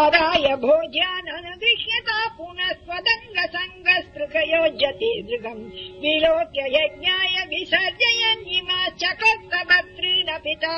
आदाय भोज्याननुगृह्यता पुनः स्वदङ्ग दृगम् विलोक्य यज्ञाय विसर्जयन् इमा पिता